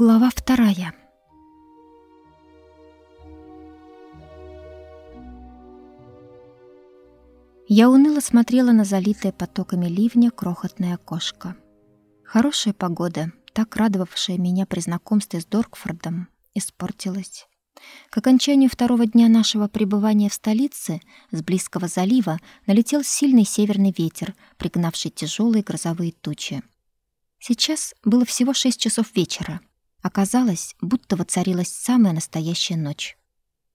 Глава вторая. Я уныло смотрела на залитое потоками ливня крохотное окошко. Хорошая погода, так радовавшая меня при знакомстве с Доркфордом, испортилась. К окончанию второго дня нашего пребывания в столице с близкого залива налетел сильный северный ветер, пригнавший тяжелые грозовые тучи. Сейчас было всего шесть часов вечера. Оказалось, будто воцарилась самая настоящая ночь.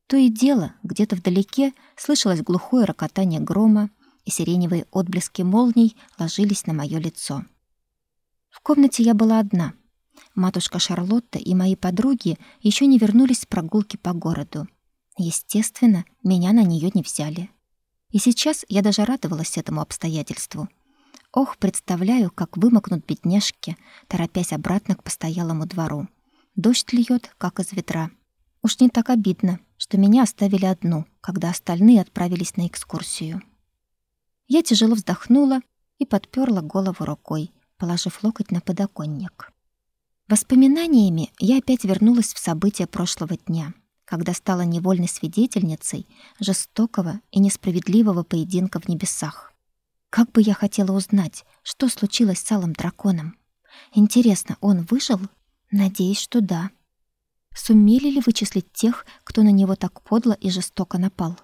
То и дело, где-то вдалеке слышалось глухое рокотание грома, и сиреневые отблески молний ложились на мое лицо. В комнате я была одна. Матушка Шарлотта и мои подруги еще не вернулись с прогулки по городу. Естественно, меня на нее не взяли. И сейчас я даже радовалась этому обстоятельству. Ох, представляю, как вымокнут бедняжки, торопясь обратно к постоялому двору. Дождь льет, как из ведра. Уж не так обидно, что меня оставили одну, когда остальные отправились на экскурсию. Я тяжело вздохнула и подперла голову рукой, положив локоть на подоконник. Воспоминаниями я опять вернулась в события прошлого дня, когда стала невольной свидетельницей жестокого и несправедливого поединка в небесах. Как бы я хотела узнать, что случилось с алым драконом. Интересно, он выжил Надеюсь, что да. Сумели ли вычислить тех, кто на него так подло и жестоко напал?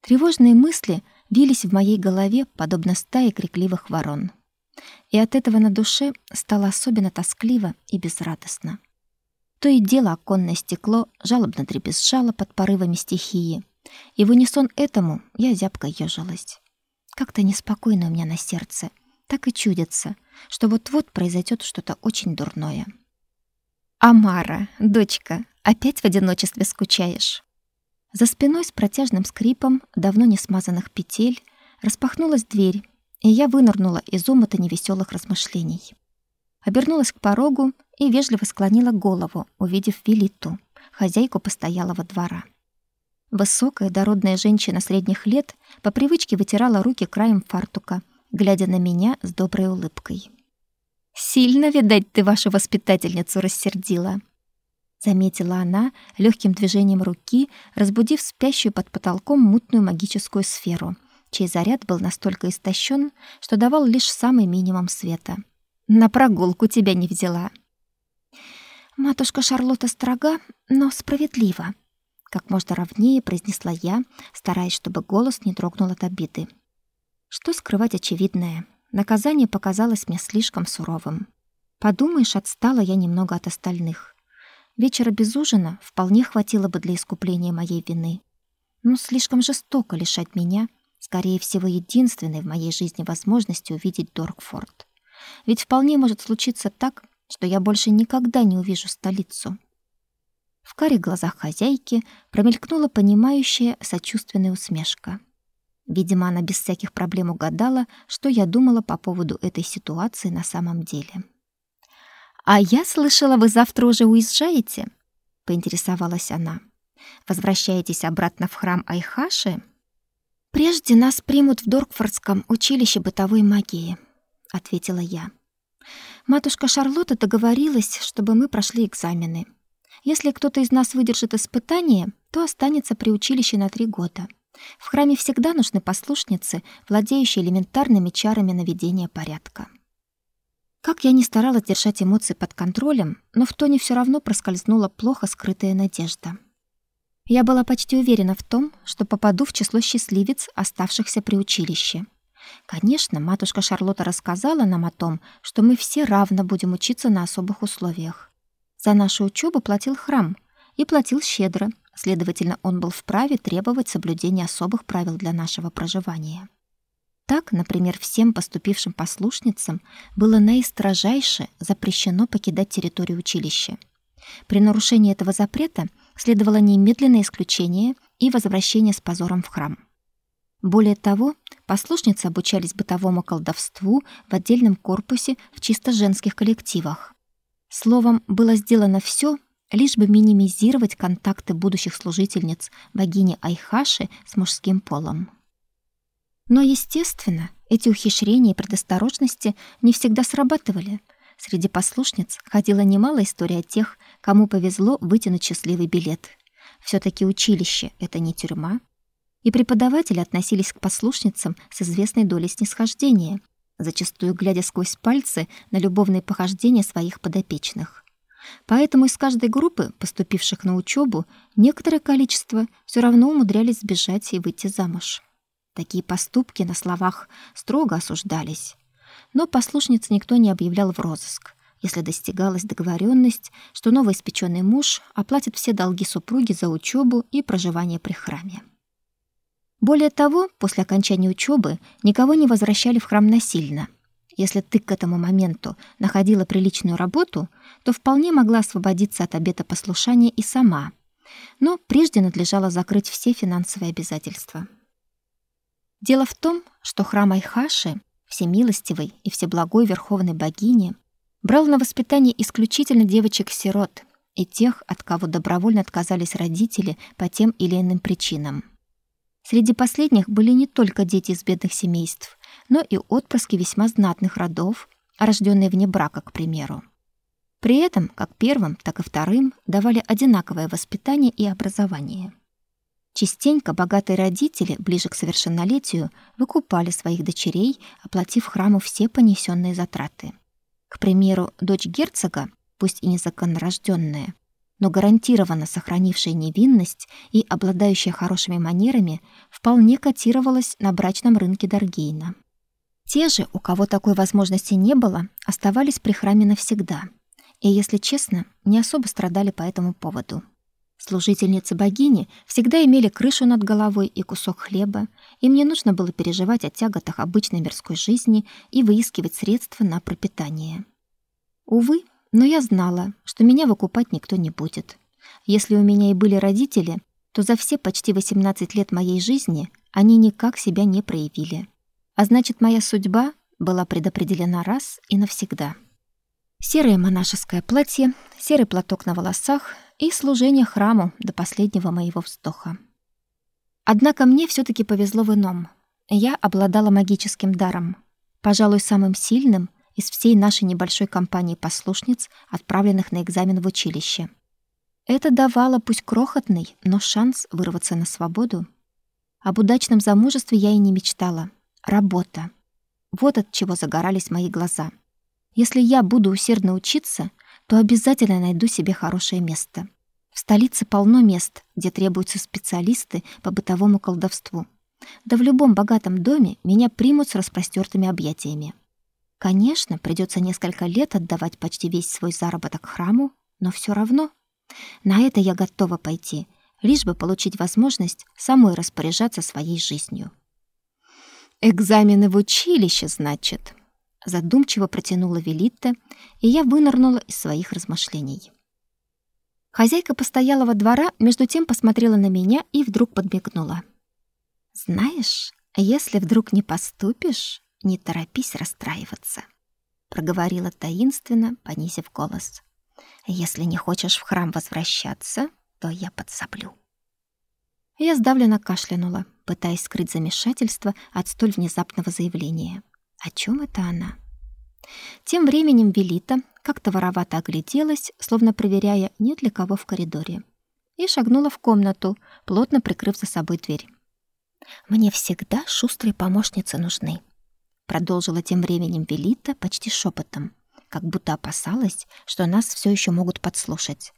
Тревожные мысли вились в моей голове, подобно стае крикливых ворон. И от этого на душе стало особенно тоскливо и безрадостно. То и дело оконное стекло жалобно дребезжало под порывами стихии, и в унисон этому я зябко ёжилась. Как-то неспокойно у меня на сердце, так и чудится, что вот-вот произойдет что-то очень дурное. «Амара, дочка, опять в одиночестве скучаешь?» За спиной с протяжным скрипом давно не смазанных петель распахнулась дверь, и я вынырнула из омута невеселых размышлений. Обернулась к порогу и вежливо склонила голову, увидев Велиту, хозяйку постоялого двора. Высокая дородная женщина средних лет по привычке вытирала руки краем фартука, глядя на меня с доброй улыбкой. Сильно, видать, ты вашу воспитательницу рассердила, заметила она легким движением руки, разбудив спящую под потолком мутную магическую сферу, чей заряд был настолько истощен, что давал лишь самый минимум света. На прогулку тебя не взяла. Матушка Шарлотта строга, но справедлива, как можно ровнее произнесла я, стараясь, чтобы голос не дрогнул от обиды. Что скрывать очевидное? Наказание показалось мне слишком суровым. Подумаешь, отстала я немного от остальных. Вечера без ужина вполне хватило бы для искупления моей вины. Но слишком жестоко лишать меня, скорее всего, единственной в моей жизни возможности увидеть Доркфорд. Ведь вполне может случиться так, что я больше никогда не увижу столицу. В карих глазах хозяйки промелькнула понимающая сочувственная усмешка. Видимо, она без всяких проблем угадала, что я думала по поводу этой ситуации на самом деле. «А я слышала, вы завтра уже уезжаете?» — поинтересовалась она. «Возвращаетесь обратно в храм Айхаши?» «Прежде нас примут в Доркфордском училище бытовой магии», — ответила я. «Матушка Шарлотта договорилась, чтобы мы прошли экзамены. Если кто-то из нас выдержит испытание, то останется при училище на три года». В храме всегда нужны послушницы, владеющие элементарными чарами наведения порядка. Как я ни старалась держать эмоции под контролем, но в тоне все равно проскользнула плохо скрытая надежда. Я была почти уверена в том, что попаду в число счастливец, оставшихся при училище. Конечно, матушка Шарлотта рассказала нам о том, что мы все равно будем учиться на особых условиях. За нашу учебу платил храм, и платил щедро, Следовательно, он был вправе требовать соблюдения особых правил для нашего проживания. Так, например, всем поступившим послушницам было наистрожайше запрещено покидать территорию училища. При нарушении этого запрета следовало немедленное исключение и возвращение с позором в храм. Более того, послушницы обучались бытовому колдовству в отдельном корпусе в чисто женских коллективах. Словом, было сделано все, лишь бы минимизировать контакты будущих служительниц богини Айхаши с мужским полом. Но, естественно, эти ухищрения и предосторожности не всегда срабатывали. Среди послушниц ходила немало историй о тех, кому повезло вытянуть счастливый билет. все таки училище — это не тюрьма. И преподаватели относились к послушницам с известной долей снисхождения, зачастую глядя сквозь пальцы на любовные похождения своих подопечных. Поэтому из каждой группы, поступивших на учебу, некоторое количество все равно умудрялись сбежать и выйти замуж. Такие поступки на словах строго осуждались. Но послушниц никто не объявлял в розыск, если достигалась договоренность, что новоиспеченный муж оплатит все долги супруги за учебу и проживание при храме. Более того, после окончания учебы никого не возвращали в храм насильно. Если ты к этому моменту находила приличную работу, то вполне могла освободиться от обета послушания и сама. Но прежде надлежало закрыть все финансовые обязательства. Дело в том, что храм Айхаши, всемилостивой и всеблагой верховной богини, брал на воспитание исключительно девочек-сирот и тех, от кого добровольно отказались родители по тем или иным причинам. Среди последних были не только дети из бедных семейств, но и отпрыски весьма знатных родов, рожденные вне брака, к примеру. При этом как первым, так и вторым давали одинаковое воспитание и образование. Частенько богатые родители ближе к совершеннолетию выкупали своих дочерей, оплатив храму все понесенные затраты. К примеру, дочь герцога, пусть и незаконнорожденная, но гарантированно сохранившая невинность и обладающая хорошими манерами, вполне котировалась на брачном рынке Даргейна. Те же, у кого такой возможности не было, оставались при храме навсегда. И, если честно, не особо страдали по этому поводу. Служительницы богини всегда имели крышу над головой и кусок хлеба, им не нужно было переживать о тяготах обычной мирской жизни и выискивать средства на пропитание. Увы, но я знала, что меня выкупать никто не будет. Если у меня и были родители, то за все почти 18 лет моей жизни они никак себя не проявили. А значит, моя судьба была предопределена раз и навсегда. Серое монашеское платье, серый платок на волосах и служение храму до последнего моего вздоха. Однако мне все таки повезло в ином. Я обладала магическим даром, пожалуй, самым сильным из всей нашей небольшой компании послушниц, отправленных на экзамен в училище. Это давало пусть крохотный, но шанс вырваться на свободу. Об удачном замужестве я и не мечтала. Работа. Вот от чего загорались мои глаза. Если я буду усердно учиться, то обязательно найду себе хорошее место. В столице полно мест, где требуются специалисты по бытовому колдовству. Да в любом богатом доме меня примут с распростертыми объятиями. Конечно, придется несколько лет отдавать почти весь свой заработок храму, но все равно. На это я готова пойти, лишь бы получить возможность самой распоряжаться своей жизнью. «Экзамены в училище, значит?» Задумчиво протянула Велитта, и я вынырнула из своих размышлений. Хозяйка постоялого двора между тем посмотрела на меня и вдруг подмигнула. «Знаешь, если вдруг не поступишь, не торопись расстраиваться, проговорила таинственно, понизив голос. Если не хочешь в храм возвращаться, то я подсоблю. Я сдавленно кашлянула, пытаясь скрыть замешательство от столь внезапного заявления. О чем это она? Тем временем Велита как-то воровато огляделась, словно проверяя, нет ли кого в коридоре, и шагнула в комнату, плотно прикрыв за собой дверь. Мне всегда шустрые помощницы нужны, продолжила тем временем Велита почти шепотом, как будто опасалась, что нас все еще могут подслушать.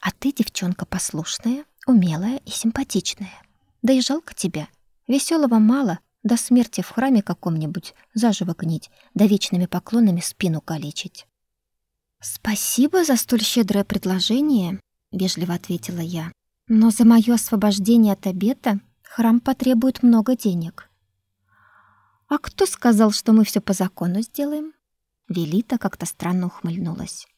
А ты, девчонка послушная, умелая и симпатичная. Да и жалко тебя. Веселого мало, до смерти в храме каком-нибудь заживо гнить, да вечными поклонами спину калечить. Спасибо за столь щедрое предложение, вежливо ответила я. Но за моё освобождение от обета храм потребует много денег. А кто сказал, что мы все по закону сделаем? Велита как-то странно ухмыльнулась.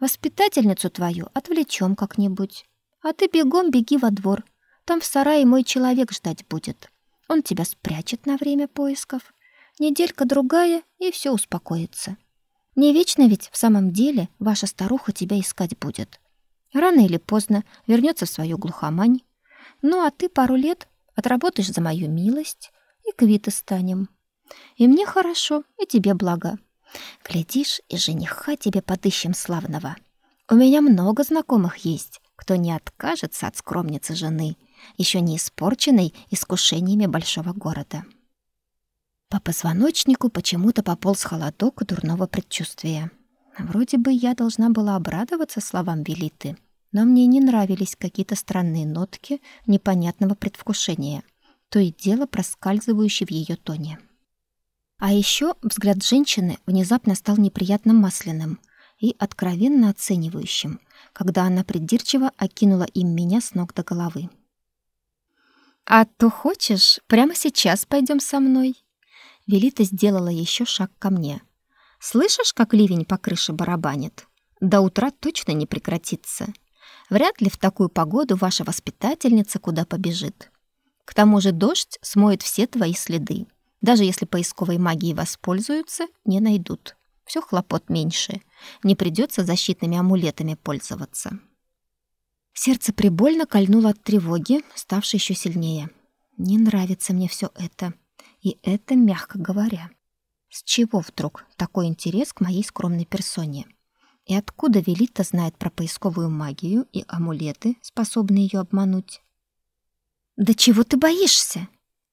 Воспитательницу твою отвлечем как-нибудь. А ты бегом беги во двор. Там в сарае мой человек ждать будет. Он тебя спрячет на время поисков. Неделька другая, и все успокоится. Не вечно ведь в самом деле ваша старуха тебя искать будет. Рано или поздно вернется в свою глухомань. Ну а ты пару лет отработаешь за мою милость, и квиты станем. И мне хорошо, и тебе благо. Глядишь, и жениха тебе подыщем славного. У меня много знакомых есть, кто не откажется от скромницы жены, еще не испорченной искушениями большого города. По позвоночнику почему-то пополз холодок дурного предчувствия. Вроде бы я должна была обрадоваться словам Велиты, но мне не нравились какие-то странные нотки непонятного предвкушения, то и дело проскальзывающие в ее тоне. А еще взгляд женщины внезапно стал неприятно масляным и откровенно оценивающим, когда она придирчиво окинула им меня с ног до головы. «А то хочешь, прямо сейчас пойдем со мной?» Велита сделала еще шаг ко мне. «Слышишь, как ливень по крыше барабанит? До утра точно не прекратится. Вряд ли в такую погоду ваша воспитательница куда побежит. К тому же дождь смоет все твои следы. Даже если поисковой магией воспользуются, не найдут. Все хлопот меньше. Не придется защитными амулетами пользоваться». Сердце прибольно кольнуло от тревоги, ставшей еще сильнее. Не нравится мне все это. И это мягко говоря. С чего вдруг такой интерес к моей скромной персоне? И откуда Велита знает про поисковую магию и амулеты, способные ее обмануть? «Да чего ты боишься?»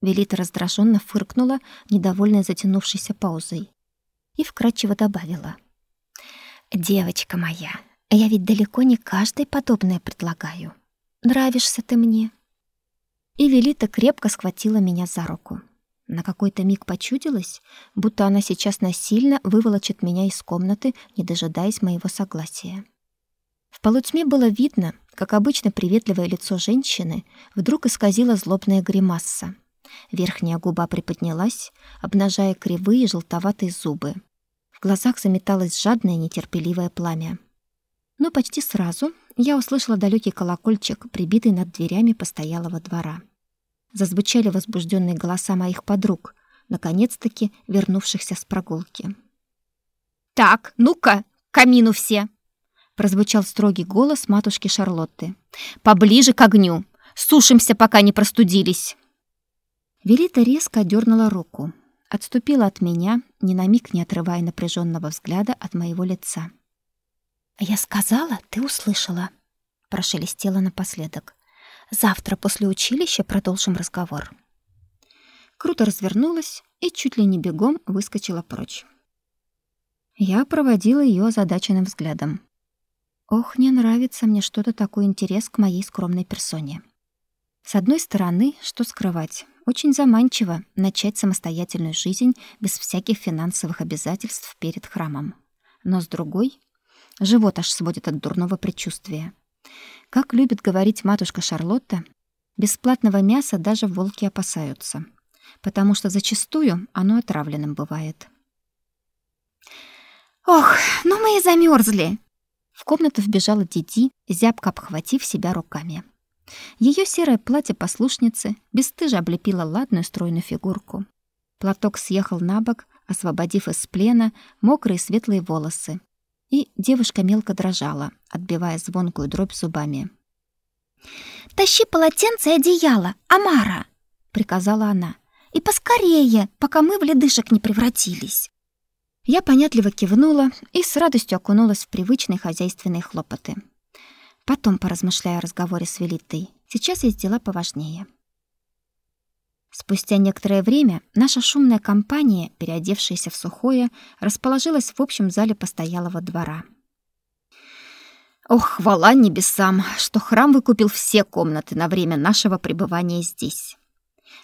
Велита раздраженно фыркнула, недовольная затянувшейся паузой. И вкратчиво добавила. «Девочка моя, я ведь далеко не каждой подобное предлагаю. Нравишься ты мне». И Велита крепко схватила меня за руку. На какой-то миг почудилось, будто она сейчас насильно выволочит меня из комнаты, не дожидаясь моего согласия. В полутьме было видно, как обычно приветливое лицо женщины вдруг исказило злобная гримаса. Верхняя губа приподнялась, обнажая кривые желтоватые зубы. В глазах заметалось жадное нетерпеливое пламя. Но почти сразу я услышала далекий колокольчик, прибитый над дверями постоялого двора зазвучали возбужденные голоса моих подруг, наконец-таки вернувшихся с прогулки. «Так, ну-ка, камину все!» прозвучал строгий голос матушки Шарлотты. «Поближе к огню! Сушимся, пока не простудились!» Велита резко дернула руку, отступила от меня, ни на миг не отрывая напряженного взгляда от моего лица. «Я сказала, ты услышала», — прошелестела напоследок. Завтра после училища продолжим разговор. Круто развернулась и чуть ли не бегом выскочила прочь. Я проводила ее озадаченным взглядом. Ох, не нравится мне что-то такой интерес к моей скромной персоне. С одной стороны, что скрывать, очень заманчиво начать самостоятельную жизнь без всяких финансовых обязательств перед храмом. Но с другой, живот аж сводит от дурного предчувствия. Как любит говорить матушка Шарлотта, бесплатного мяса даже волки опасаются, потому что зачастую оно отравленным бывает. «Ох, ну мы и замерзли!» В комнату вбежала Диди, зябко обхватив себя руками. Ее серое платье послушницы бесстыже облепило ладную стройную фигурку. Платок съехал на бок, освободив из плена мокрые светлые волосы, и девушка мелко дрожала, отбивая звонкую дробь зубами. «Тащи полотенце и одеяло, Амара!» — приказала она. «И поскорее, пока мы в ледышек не превратились!» Я понятливо кивнула и с радостью окунулась в привычные хозяйственные хлопоты. Потом поразмышляю о разговоре с Велитой. Сейчас есть дела поважнее. Спустя некоторое время наша шумная компания, переодевшаяся в сухое, расположилась в общем зале постоялого двора. Ох, хвала небесам, что храм выкупил все комнаты на время нашего пребывания здесь.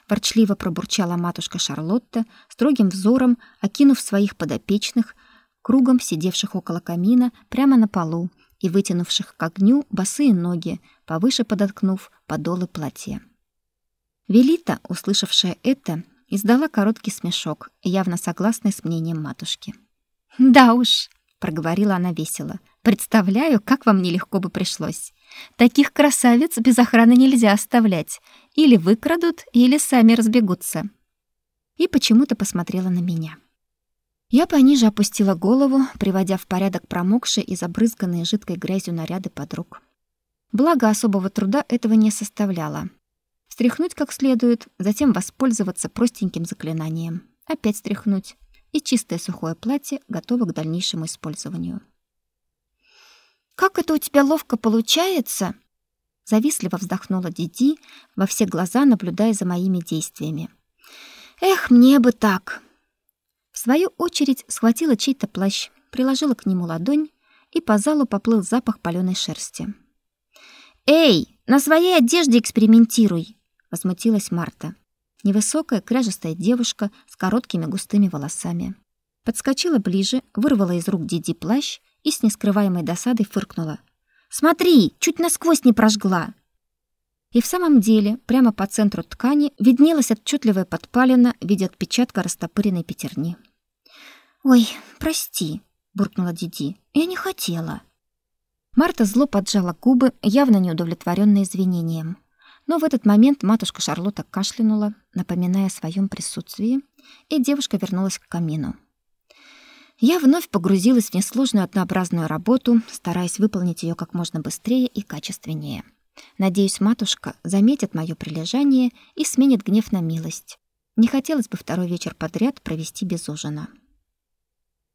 Ворчливо пробурчала матушка Шарлотта, строгим взором окинув своих подопечных, кругом сидевших около камина прямо на полу и вытянувших к огню босые ноги, повыше подоткнув подолы платья. Велита, услышавшая это, издала короткий смешок, явно согласный с мнением матушки. «Да уж», — проговорила она весело, — «представляю, как вам нелегко бы пришлось. Таких красавиц без охраны нельзя оставлять. Или выкрадут, или сами разбегутся». И почему-то посмотрела на меня. Я пониже опустила голову, приводя в порядок промокшие и забрызганные жидкой грязью наряды подруг. Благо особого труда этого не составляло стряхнуть как следует, затем воспользоваться простеньким заклинанием. Опять стряхнуть. и чистое сухое платье готово к дальнейшему использованию. «Как это у тебя ловко получается?» Завистливо вздохнула Диди, во все глаза наблюдая за моими действиями. «Эх, мне бы так!» Свою очередь схватила чей-то плащ, приложила к нему ладонь, и по залу поплыл запах паленой шерсти. «Эй, на своей одежде экспериментируй!» — возмутилась Марта. Невысокая, кряжестая девушка с короткими густыми волосами. Подскочила ближе, вырвала из рук Диди плащ и с нескрываемой досадой фыркнула. «Смотри, чуть насквозь не прожгла!» И в самом деле, прямо по центру ткани виднелась отчетливая подпалина в виде отпечатка растопыренной пятерни. «Ой, прости», — буркнула Диди. «Я не хотела». Марта зло поджала губы, явно неудовлетворенная извинением. Но в этот момент матушка Шарлотта кашлянула, напоминая о своем присутствии, и девушка вернулась к камину. Я вновь погрузилась в несложную однообразную работу, стараясь выполнить ее как можно быстрее и качественнее. Надеюсь, матушка заметит мое прилежание и сменит гнев на милость. Не хотелось бы второй вечер подряд провести без ужина.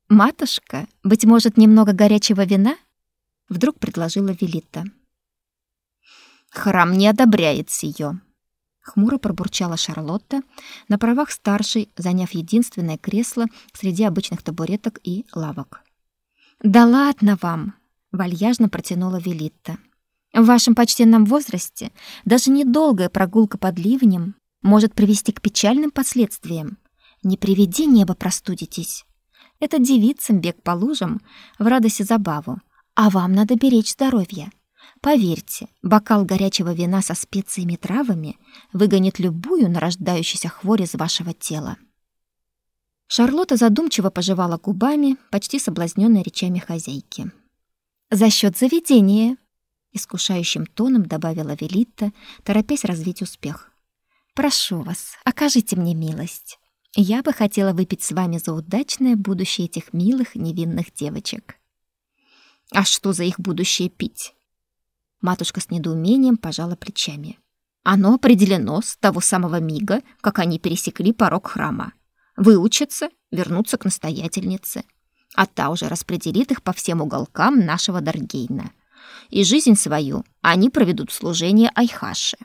«Матушка, быть может, немного горячего вина?» Вдруг предложила Велита. Храм не одобряет сие. Хмуро пробурчала Шарлотта, на правах старшей, заняв единственное кресло среди обычных табуреток и лавок. «Да ладно вам!» — вальяжно протянула Велитта. «В вашем почтенном возрасте даже недолгая прогулка под ливнем может привести к печальным последствиям. Не приведи небо простудитесь. Это девицам бег по лужам в радость и забаву, а вам надо беречь здоровье. Поверьте, бокал горячего вина со специями и травами выгонит любую нарождающуюся хворь из вашего тела. Шарлотта задумчиво пожевала губами, почти соблазненная речами хозяйки. «За счет заведения», — искушающим тоном добавила Велитта, торопясь развить успех. «Прошу вас, окажите мне милость. Я бы хотела выпить с вами за удачное будущее этих милых невинных девочек». «А что за их будущее пить?» Матушка с недоумением пожала плечами. Оно определено с того самого мига, как они пересекли порог храма. Выучатся, вернутся к настоятельнице, а та уже распределит их по всем уголкам нашего Даргейна. И жизнь свою они проведут в служении Айхаши.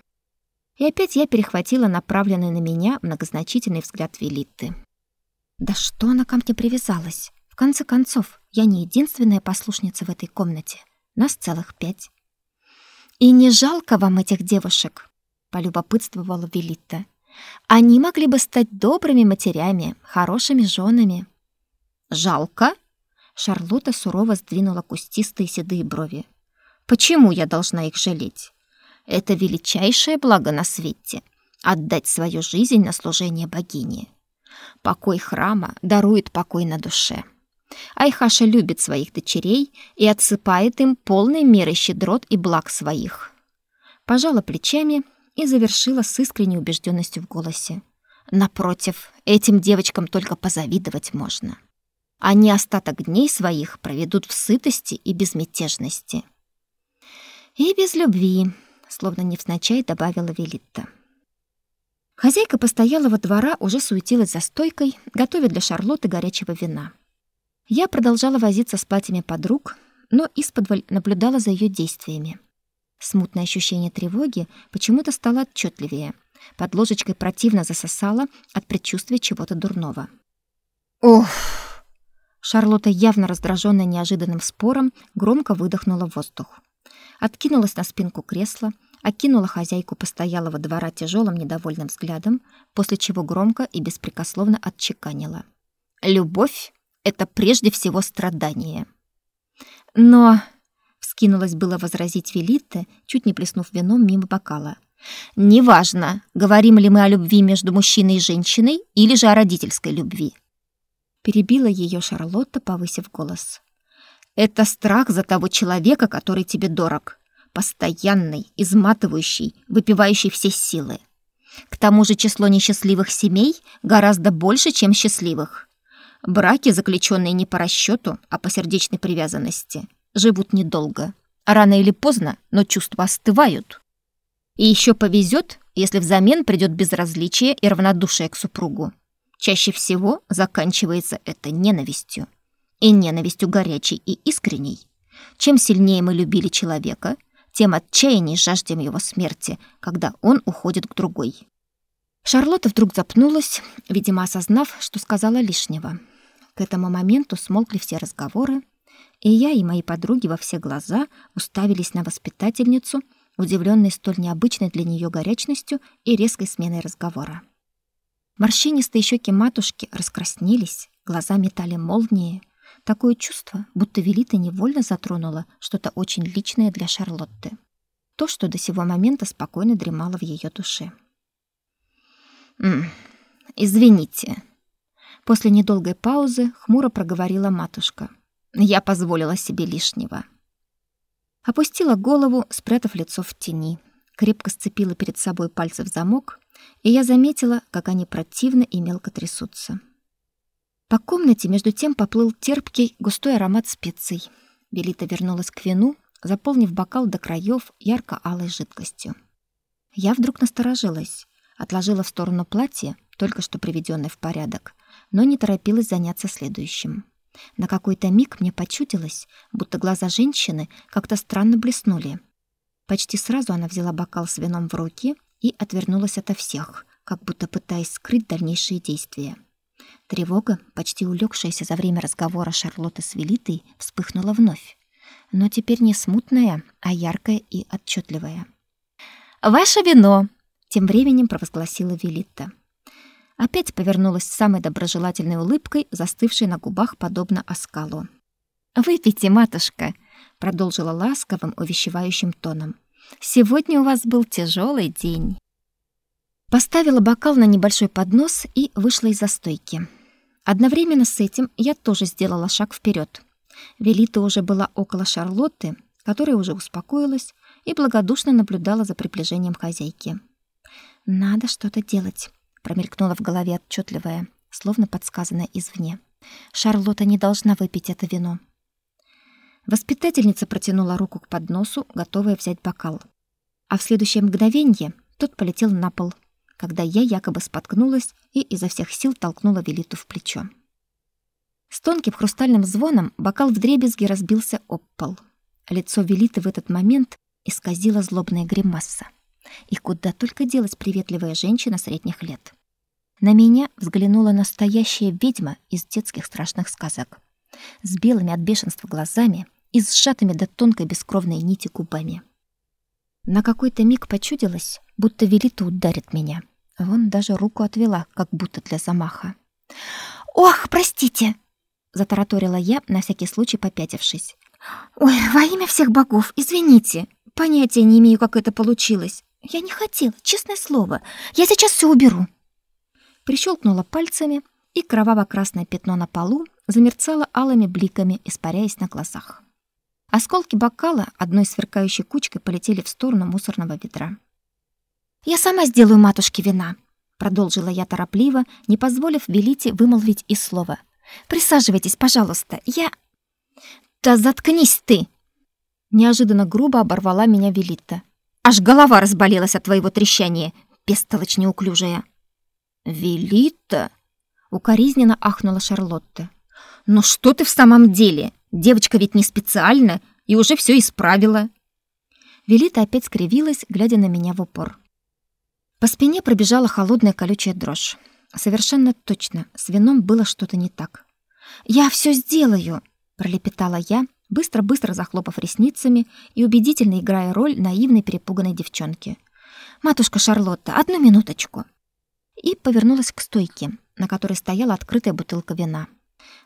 И опять я перехватила направленный на меня многозначительный взгляд Велитты. Да что она ко мне привязалась? В конце концов, я не единственная послушница в этой комнате. Нас целых пять. И не жалко вам этих девушек, полюбопытствовала Велита. Они могли бы стать добрыми матерями, хорошими женами. Жалко? Шарлотта сурово сдвинула кустистые седые брови. Почему я должна их жалеть? Это величайшее благо на свете отдать свою жизнь на служение богине. Покой храма дарует покой на душе. Айхаша любит своих дочерей и отсыпает им полной мерой щедрот и благ своих. Пожала плечами и завершила с искренней убежденностью в голосе. Напротив, этим девочкам только позавидовать можно. Они остаток дней своих проведут в сытости и безмятежности. И без любви, словно невзначай добавила Велитта. Хозяйка постоялого двора уже суетилась за стойкой, готовя для Шарлотты горячего вина. Я продолжала возиться с платьями подруг, но исподволь наблюдала за ее действиями. Смутное ощущение тревоги почему-то стало отчетливее. Под ложечкой противно засосало от предчувствия чего-то дурного. Ох! Шарлотта, явно раздраженная неожиданным спором, громко выдохнула воздух. Откинулась на спинку кресла, окинула хозяйку постоялого двора тяжелым недовольным взглядом, после чего громко и беспрекословно отчеканила: "Любовь это прежде всего страдание. Но вскинулась было возразить Велитта, чуть не плеснув вином мимо бокала. Неважно, говорим ли мы о любви между мужчиной и женщиной или же о родительской любви. Перебила ее Шарлотта, повысив голос. Это страх за того человека, который тебе дорог, постоянный, изматывающий, выпивающий все силы. К тому же число несчастливых семей гораздо больше, чем счастливых. Браки, заключенные не по расчету, а по сердечной привязанности, живут недолго. Рано или поздно, но чувства остывают. И еще повезет, если взамен придет безразличие и равнодушие к супругу. Чаще всего заканчивается это ненавистью. И ненавистью горячей и искренней. Чем сильнее мы любили человека, тем отчаянней жаждем его смерти, когда он уходит к другой. Шарлотта вдруг запнулась, видимо, осознав, что сказала лишнего. К этому моменту смолкли все разговоры, и я и мои подруги во все глаза уставились на воспитательницу, удивленные столь необычной для нее горячностью и резкой сменой разговора. Морщинистые щеки матушки раскраснелись, глаза метали молнии. Такое чувство, будто Велита невольно затронула что-то очень личное для Шарлотты. То, что до сего момента спокойно дремало в ее душе. «М «Извините». После недолгой паузы хмуро проговорила матушка. «Я позволила себе лишнего». Опустила голову, спрятав лицо в тени. Крепко сцепила перед собой пальцы в замок, и я заметила, как они противно и мелко трясутся. По комнате между тем поплыл терпкий, густой аромат специй. Белита вернулась к вину, заполнив бокал до краев ярко-алой жидкостью. Я вдруг насторожилась, отложила в сторону платье, только что приведенное в порядок, но не торопилась заняться следующим. На какой-то миг мне почудилось, будто глаза женщины как-то странно блеснули. Почти сразу она взяла бокал с вином в руки и отвернулась ото всех, как будто пытаясь скрыть дальнейшие действия. Тревога, почти улегшаяся за время разговора Шарлотты с Велитой, вспыхнула вновь. Но теперь не смутная, а яркая и отчетливая. «Ваше вино!» — тем временем провозгласила Велита опять повернулась с самой доброжелательной улыбкой, застывшей на губах подобно оскалу. «Выпейте, матушка», — продолжила ласковым, увещевающим тоном. «Сегодня у вас был тяжелый день». Поставила бокал на небольшой поднос и вышла из застойки. Одновременно с этим я тоже сделала шаг вперед. Велита уже была около Шарлотты, которая уже успокоилась и благодушно наблюдала за приближением хозяйки. «Надо что-то делать», промелькнуло в голове отчетливое, словно подсказанное извне. Шарлотта не должна выпить это вино. Воспитательница протянула руку к подносу, готовая взять бокал. А в следующее мгновение тот полетел на пол, когда я якобы споткнулась и изо всех сил толкнула Велиту в плечо. С тонким хрустальным звоном бокал вдребезги разбился об пол. Лицо Велиты в этот момент исказило злобная гримаса. И куда только делась приветливая женщина средних лет. На меня взглянула настоящая ведьма из детских страшных сказок. С белыми от бешенства глазами и сжатыми до тонкой бескровной нити губами. На какой-то миг почудилось, будто Велита ударит меня. Вон даже руку отвела, как будто для замаха. «Ох, простите!» — затараторила я, на всякий случай попятившись. «Ой, во имя всех богов, извините. Понятия не имею, как это получилось. Я не хотела, честное слово. Я сейчас все уберу. Прищелкнула пальцами, и кроваво-красное пятно на полу замерцало алыми бликами, испаряясь на глазах. Осколки бокала одной сверкающей кучкой полетели в сторону мусорного ведра. «Я сама сделаю матушке вина», — продолжила я торопливо, не позволив Велите вымолвить и слова. «Присаживайтесь, пожалуйста, я...» «Да заткнись ты!» Неожиданно грубо оборвала меня Велита. Аж голова разболелась от твоего трещания, бестолочь неуклюжая. Велита, укоризненно ахнула Шарлотта. Но что ты в самом деле? Девочка ведь не специально и уже все исправила. Велита опять скривилась, глядя на меня в упор. По спине пробежала холодная колючая дрожь. Совершенно точно, с вином было что-то не так. «Я все сделаю!» — пролепетала я, быстро-быстро захлопав ресницами и убедительно играя роль наивной перепуганной девчонки. «Матушка Шарлотта, одну минуточку!» И повернулась к стойке, на которой стояла открытая бутылка вина.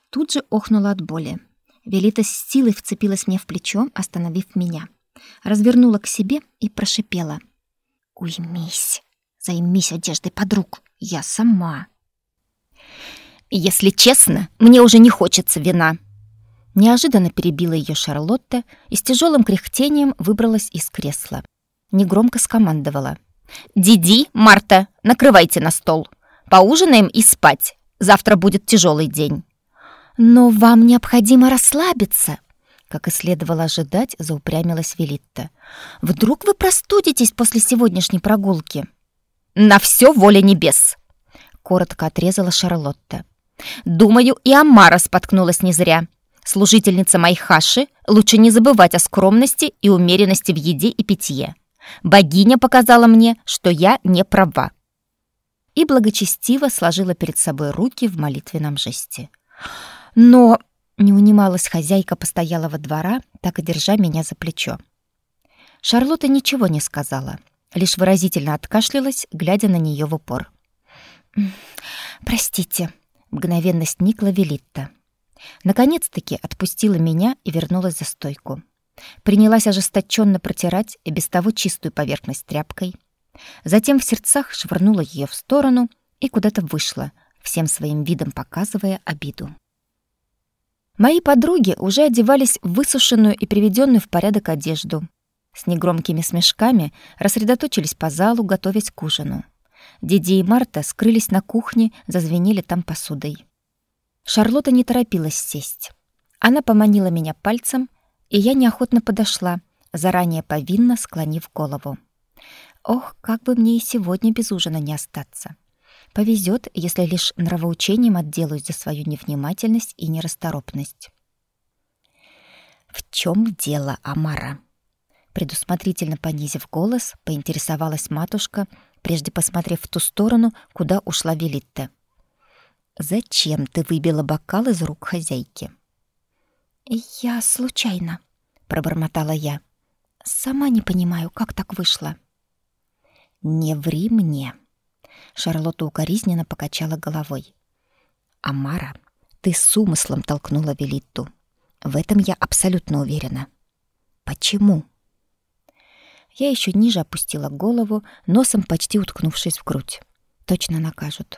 Тут же охнула от боли. Велита с силой вцепилась мне в плечо, остановив меня. Развернула к себе и прошипела. «Уймись! Займись одеждой подруг! Я сама!» «Если честно, мне уже не хочется вина!» Неожиданно перебила ее Шарлотта и с тяжелым кряхтением выбралась из кресла. Негромко скомандовала. «Диди, Марта, накрывайте на стол. Поужинаем и спать. Завтра будет тяжелый день». «Но вам необходимо расслабиться», как и следовало ожидать, заупрямилась Велитта. «Вдруг вы простудитесь после сегодняшней прогулки?» «На все воля небес!» коротко отрезала Шарлотта. Думаю, и Амара споткнулась не зря. Служительница Майхаши лучше не забывать о скромности и умеренности в еде и питье. Богиня показала мне, что я не права. И благочестиво сложила перед собой руки в молитвенном жесте. Но не унималась хозяйка постоялого двора, так и держа меня за плечо. Шарлотта ничего не сказала, лишь выразительно откашлялась, глядя на нее в упор. «Простите», — мгновенно сникла Велитта. Наконец-таки отпустила меня и вернулась за стойку. Принялась ожесточенно протирать и без того чистую поверхность тряпкой. Затем в сердцах швырнула ее в сторону и куда-то вышла, всем своим видом показывая обиду. Мои подруги уже одевались в высушенную и приведенную в порядок одежду. С негромкими смешками рассредоточились по залу, готовясь к ужину. Диди и Марта скрылись на кухне, зазвенели там посудой. Шарлотта не торопилась сесть. Она поманила меня пальцем, и я неохотно подошла, заранее повинно склонив голову. Ох, как бы мне и сегодня без ужина не остаться. Повезет, если лишь нравоучением отделаюсь за свою невнимательность и нерасторопность. В чем дело, Амара? Предусмотрительно понизив голос, поинтересовалась матушка, прежде посмотрев в ту сторону, куда ушла Велитта. Зачем ты выбила бокал из рук хозяйки? Я случайно, пробормотала я. Сама не понимаю, как так вышло. Не ври мне. Шарлотта укоризненно покачала головой. Амара, ты с умыслом толкнула Велитту. В этом я абсолютно уверена. Почему? Я еще ниже опустила голову, носом почти уткнувшись в грудь. Точно накажут.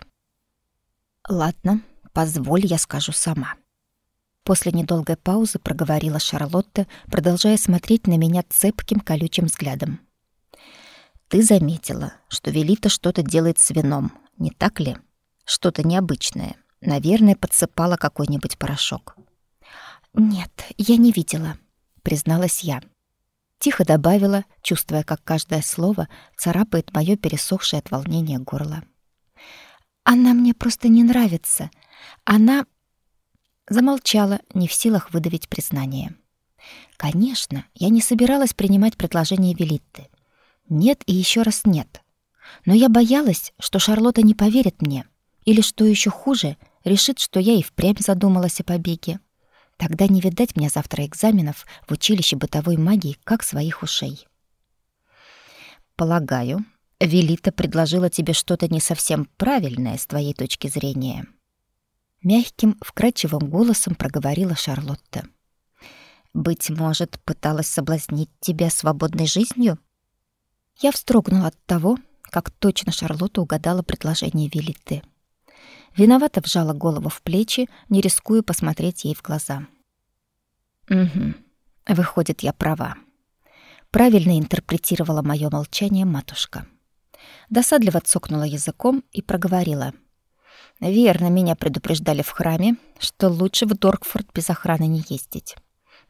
Ладно, позволь, я скажу сама. После недолгой паузы проговорила Шарлотта, продолжая смотреть на меня цепким колючим взглядом. Ты заметила, что Велита что-то делает с вином, не так ли? Что-то необычное. Наверное, подсыпала какой-нибудь порошок. Нет, я не видела, призналась я. Тихо добавила, чувствуя, как каждое слово царапает моё пересохшее от волнения горло. Она мне просто не нравится. Она замолчала, не в силах выдавить признание. Конечно, я не собиралась принимать предложение Велитты. Нет и еще раз нет. Но я боялась, что Шарлотта не поверит мне, или что еще хуже, решит, что я и впрямь задумалась о побеге. Тогда не видать мне завтра экзаменов в училище бытовой магии, как своих ушей. Полагаю, Велита предложила тебе что-то не совсем правильное с твоей точки зрения. Мягким, вкрадчивым голосом проговорила Шарлотта. Быть может, пыталась соблазнить тебя свободной жизнью? Я вздрогнула от того, как точно Шарлотта угадала предложение Велиты. Виновато вжала голову в плечи, не рискуя посмотреть ей в глаза. Угу. Выходит, я права. Правильно интерпретировала моё молчание матушка. Досадливо цокнула языком и проговорила. «Верно, меня предупреждали в храме, что лучше в Доркфорд без охраны не ездить.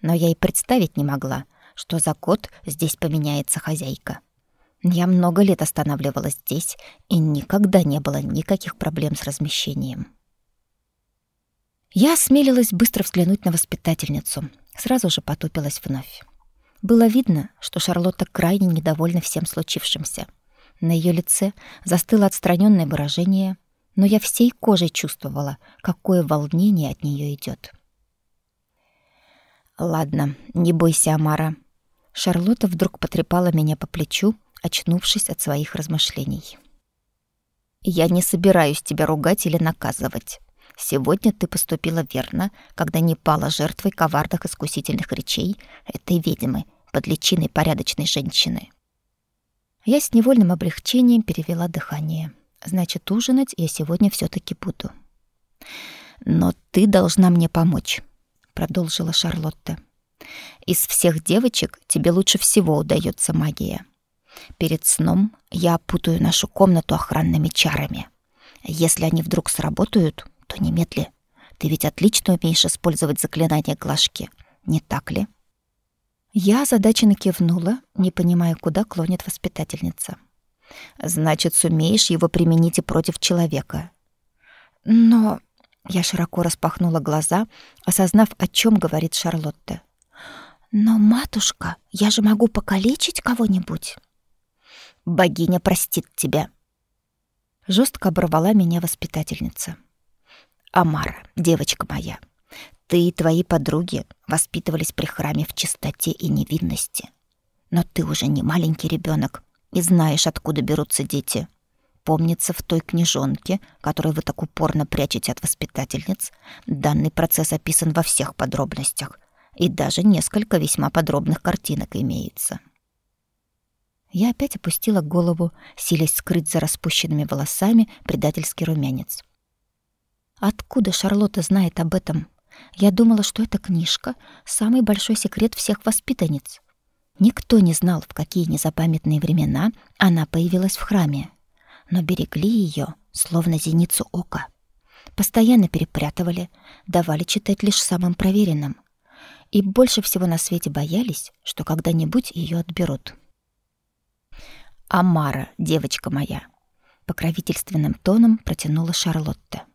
Но я и представить не могла, что за год здесь поменяется хозяйка. Я много лет останавливалась здесь, и никогда не было никаких проблем с размещением». Я осмелилась быстро взглянуть на воспитательницу, сразу же потупилась вновь. Было видно, что Шарлотта крайне недовольна всем случившимся — на ее лице застыло отстраненное выражение, но я всей кожей чувствовала, какое волнение от нее идет. Ладно, не бойся, Амара. Шарлотта вдруг потрепала меня по плечу, очнувшись от своих размышлений. Я не собираюсь тебя ругать или наказывать. Сегодня ты поступила верно, когда не пала жертвой коварных искусительных речей этой ведьмы под личиной порядочной женщины. Я с невольным облегчением перевела дыхание. Значит, ужинать я сегодня все таки буду. Но ты должна мне помочь, продолжила Шарлотта. Из всех девочек тебе лучше всего удается магия. Перед сном я опутаю нашу комнату охранными чарами. Если они вдруг сработают, то немедли. Ты ведь отлично умеешь использовать заклинания глажки, не так ли? Я озадаченно кивнула, не понимая, куда клонит воспитательница. «Значит, сумеешь его применить и против человека. Но я широко распахнула глаза, осознав, о чем говорит Шарлотта. Но, матушка, я же могу покалечить кого-нибудь. Богиня простит тебя. Жестко оборвала меня воспитательница. Амара, девочка моя, ты и твои подруги воспитывались при храме в чистоте и невинности. Но ты уже не маленький ребенок и знаешь, откуда берутся дети. Помнится, в той книжонке, которую вы так упорно прячете от воспитательниц, данный процесс описан во всех подробностях, и даже несколько весьма подробных картинок имеется. Я опять опустила голову, силясь скрыть за распущенными волосами предательский румянец. Откуда Шарлотта знает об этом? Я думала, что эта книжка — самый большой секрет всех воспитанниц. Никто не знал, в какие незапамятные времена она появилась в храме. Но берегли ее, словно зеницу ока. Постоянно перепрятывали, давали читать лишь самым проверенным. И больше всего на свете боялись, что когда-нибудь ее отберут. «Амара, девочка моя!» Покровительственным тоном протянула Шарлотта.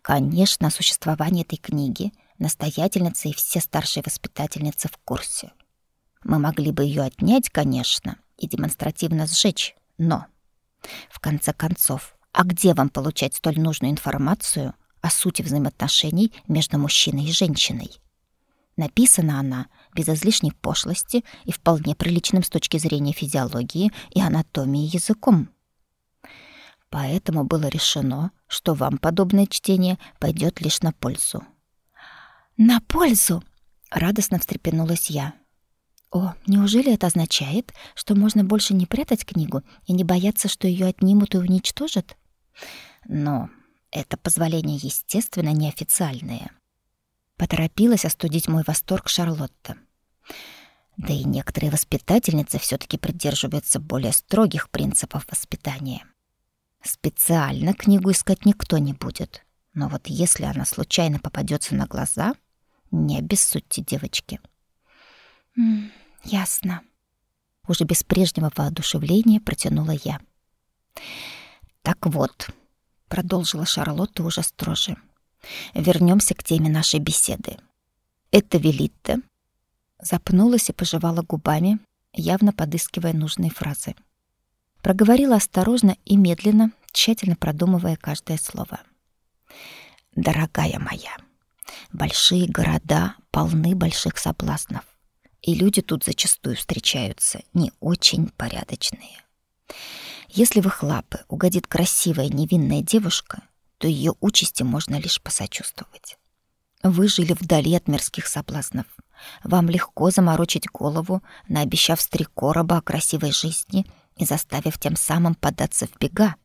Конечно, о существовании этой книги настоятельница и все старшие воспитательницы в курсе. Мы могли бы ее отнять, конечно, и демонстративно сжечь, но в конце концов, а где вам получать столь нужную информацию о сути взаимоотношений между мужчиной и женщиной? Написана она без излишней пошлости и вполне приличным с точки зрения физиологии и анатомии языком. Поэтому было решено, что вам подобное чтение пойдет лишь на пользу. На пользу, радостно встрепенулась я. О, неужели это означает, что можно больше не прятать книгу и не бояться, что ее отнимут и уничтожат? Но это позволение, естественно, неофициальное. Поторопилась остудить мой восторг Шарлотта. Да и некоторые воспитательницы все таки придерживаются более строгих принципов воспитания. Специально книгу искать никто не будет. Но вот если она случайно попадется на глаза, не обессудьте, девочки. М -м, ясно. Уже без прежнего воодушевления протянула я. Так вот, продолжила Шарлотта уже строже. Вернемся к теме нашей беседы. Это Велитта запнулась и пожевала губами, явно подыскивая нужные фразы. Проговорила осторожно и медленно, тщательно продумывая каждое слово. «Дорогая моя, большие города полны больших соблазнов, и люди тут зачастую встречаются не очень порядочные. Если в их лапы угодит красивая невинная девушка, то ее участи можно лишь посочувствовать. Вы жили вдали от мирских соблазнов. Вам легко заморочить голову, наобещав с три короба о красивой жизни — и заставив тем самым податься в бега.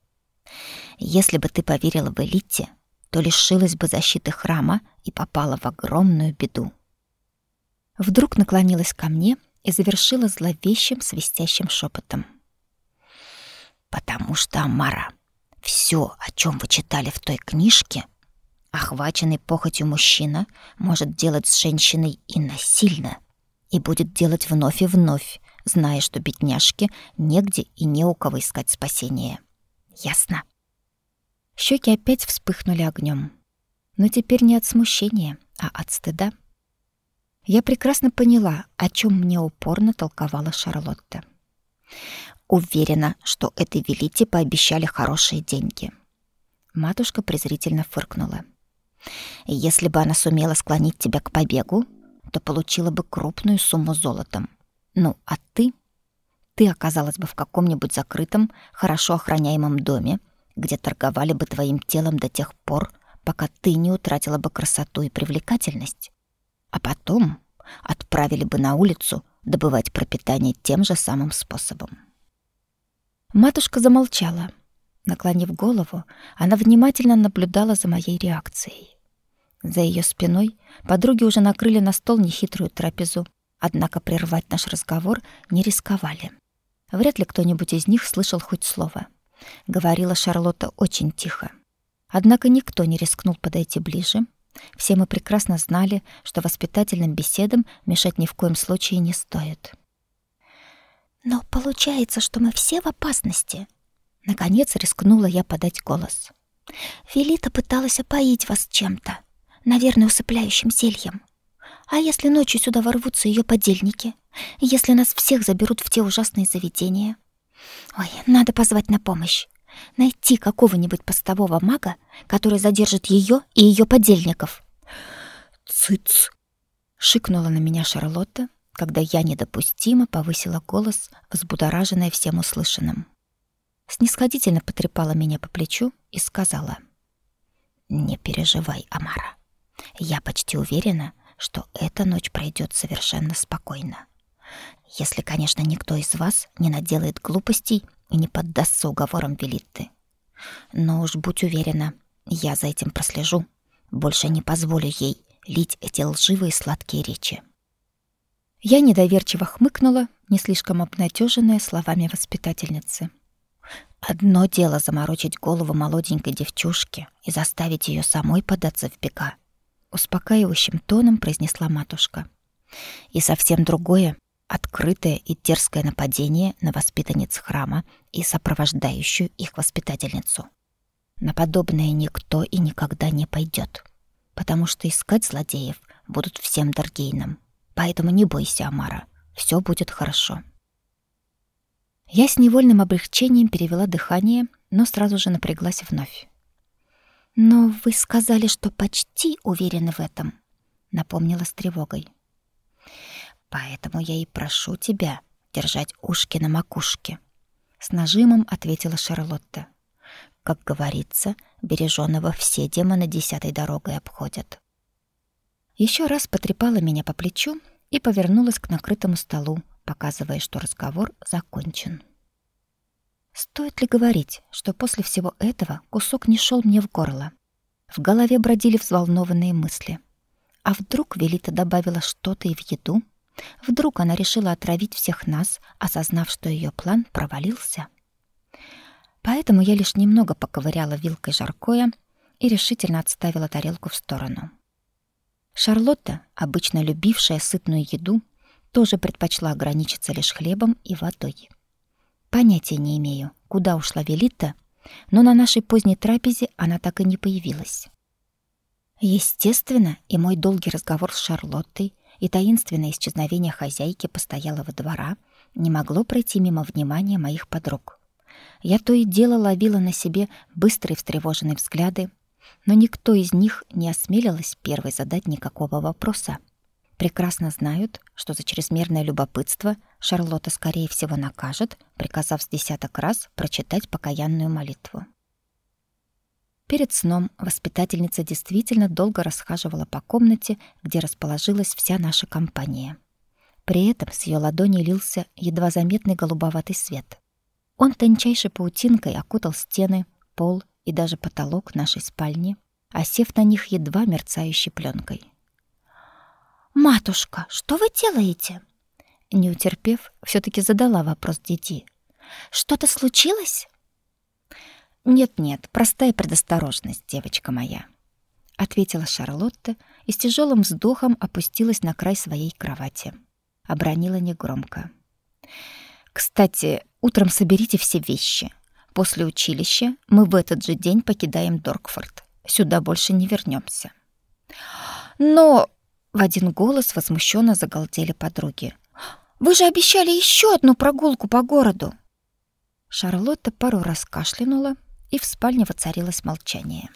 Если бы ты поверила в элите, то лишилась бы защиты храма и попала в огромную беду. Вдруг наклонилась ко мне и завершила зловещим свистящим шепотом. Потому что Амара, все, о чем вы читали в той книжке, охваченный похотью мужчина может делать с женщиной и насильно, и будет делать вновь и вновь, зная, что бедняжке негде и не у кого искать спасения. Ясно. Щеки опять вспыхнули огнем, но теперь не от смущения, а от стыда. Я прекрасно поняла, о чем мне упорно толковала Шарлотта. Уверена, что этой велите пообещали хорошие деньги. Матушка презрительно фыркнула. Если бы она сумела склонить тебя к побегу, то получила бы крупную сумму золотом. Ну, а ты? Ты оказалась бы в каком-нибудь закрытом, хорошо охраняемом доме, где торговали бы твоим телом до тех пор, пока ты не утратила бы красоту и привлекательность. А потом отправили бы на улицу добывать пропитание тем же самым способом. Матушка замолчала. Наклонив голову, она внимательно наблюдала за моей реакцией. За ее спиной подруги уже накрыли на стол нехитрую трапезу Однако прервать наш разговор не рисковали. Вряд ли кто-нибудь из них слышал хоть слово. Говорила Шарлотта очень тихо. Однако никто не рискнул подойти ближе. Все мы прекрасно знали, что воспитательным беседам мешать ни в коем случае не стоит. Но получается, что мы все в опасности. Наконец рискнула я подать голос. Велита пыталась опоить вас чем-то, наверное, усыпляющим зельем. А если ночью сюда ворвутся ее подельники? Если нас всех заберут в те ужасные заведения? Ой, надо позвать на помощь. Найти какого-нибудь постового мага, который задержит ее и ее подельников. Цыц! Шикнула на меня Шарлотта, когда я недопустимо повысила голос, взбудораженная всем услышанным. Снисходительно потрепала меня по плечу и сказала: "Не переживай, Амара. Я почти уверена, что эта ночь пройдет совершенно спокойно. Если, конечно, никто из вас не наделает глупостей и не поддастся уговорам Велитты. Но уж будь уверена, я за этим прослежу. Больше не позволю ей лить эти лживые сладкие речи. Я недоверчиво хмыкнула, не слишком обнадеженная словами воспитательницы. Одно дело заморочить голову молоденькой девчушке и заставить ее самой податься в бега. Успокаивающим тоном произнесла матушка. И совсем другое открытое и дерзкое нападение на воспитанниц храма и сопровождающую их воспитательницу. На подобное никто и никогда не пойдет, потому что искать злодеев будут всем Даргейнам. Поэтому не бойся, Амара, все будет хорошо. Я с невольным облегчением перевела дыхание, но сразу же напряглась вновь. «Но вы сказали, что почти уверены в этом», — напомнила с тревогой. Поэтому я и прошу тебя держать ушки на макушке, с нажимом ответила Шарлотта. Как говорится, бережёного все демоны десятой дорогой обходят. Еще раз потрепала меня по плечу и повернулась к накрытому столу, показывая, что разговор закончен. Стоит ли говорить, что после всего этого кусок не шел мне в горло? В голове бродили взволнованные мысли. А вдруг Велита добавила что-то и в еду? Вдруг она решила отравить всех нас, осознав, что ее план провалился. Поэтому я лишь немного поковыряла вилкой жаркое и решительно отставила тарелку в сторону. Шарлотта, обычно любившая сытную еду, тоже предпочла ограничиться лишь хлебом и водой. Понятия не имею, куда ушла Велита, но на нашей поздней трапезе она так и не появилась. Естественно, и мой долгий разговор с Шарлоттой — и таинственное исчезновение хозяйки постоялого двора не могло пройти мимо внимания моих подруг. Я то и дело ловила на себе быстрые встревоженные взгляды, но никто из них не осмелилась первой задать никакого вопроса. Прекрасно знают, что за чрезмерное любопытство Шарлотта скорее всего накажет, приказав с десяток раз прочитать покаянную молитву. Перед сном воспитательница действительно долго расхаживала по комнате, где расположилась вся наша компания. При этом с ее ладони лился едва заметный голубоватый свет. Он тончайшей паутинкой окутал стены, пол и даже потолок нашей спальни, осев на них едва мерцающей пленкой. «Матушка, что вы делаете?» Не утерпев, все таки задала вопрос Диди. «Что-то случилось?» «Нет-нет, простая предосторожность, девочка моя», — ответила Шарлотта и с тяжелым вздохом опустилась на край своей кровати. Обронила негромко. «Кстати, утром соберите все вещи. После училища мы в этот же день покидаем Доркфорд. Сюда больше не вернемся. «Но...» — в один голос возмущенно загалдели подруги. «Вы же обещали еще одну прогулку по городу!» Шарлотта пару раз кашлянула, и в спальне воцарилось молчание.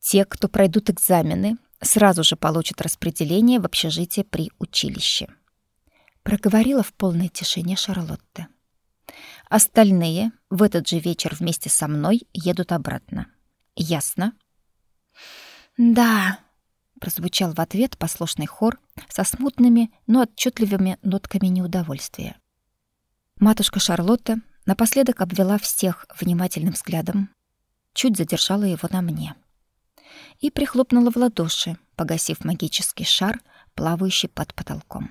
Те, кто пройдут экзамены, сразу же получат распределение в общежитие при училище. Проговорила в полной тишине Шарлотта. Остальные в этот же вечер вместе со мной едут обратно. Ясно? Да, прозвучал в ответ послушный хор со смутными, но отчетливыми нотками неудовольствия. Матушка Шарлотта Напоследок обвела всех внимательным взглядом, чуть задержала его на мне и прихлопнула в ладоши, погасив магический шар, плавающий под потолком.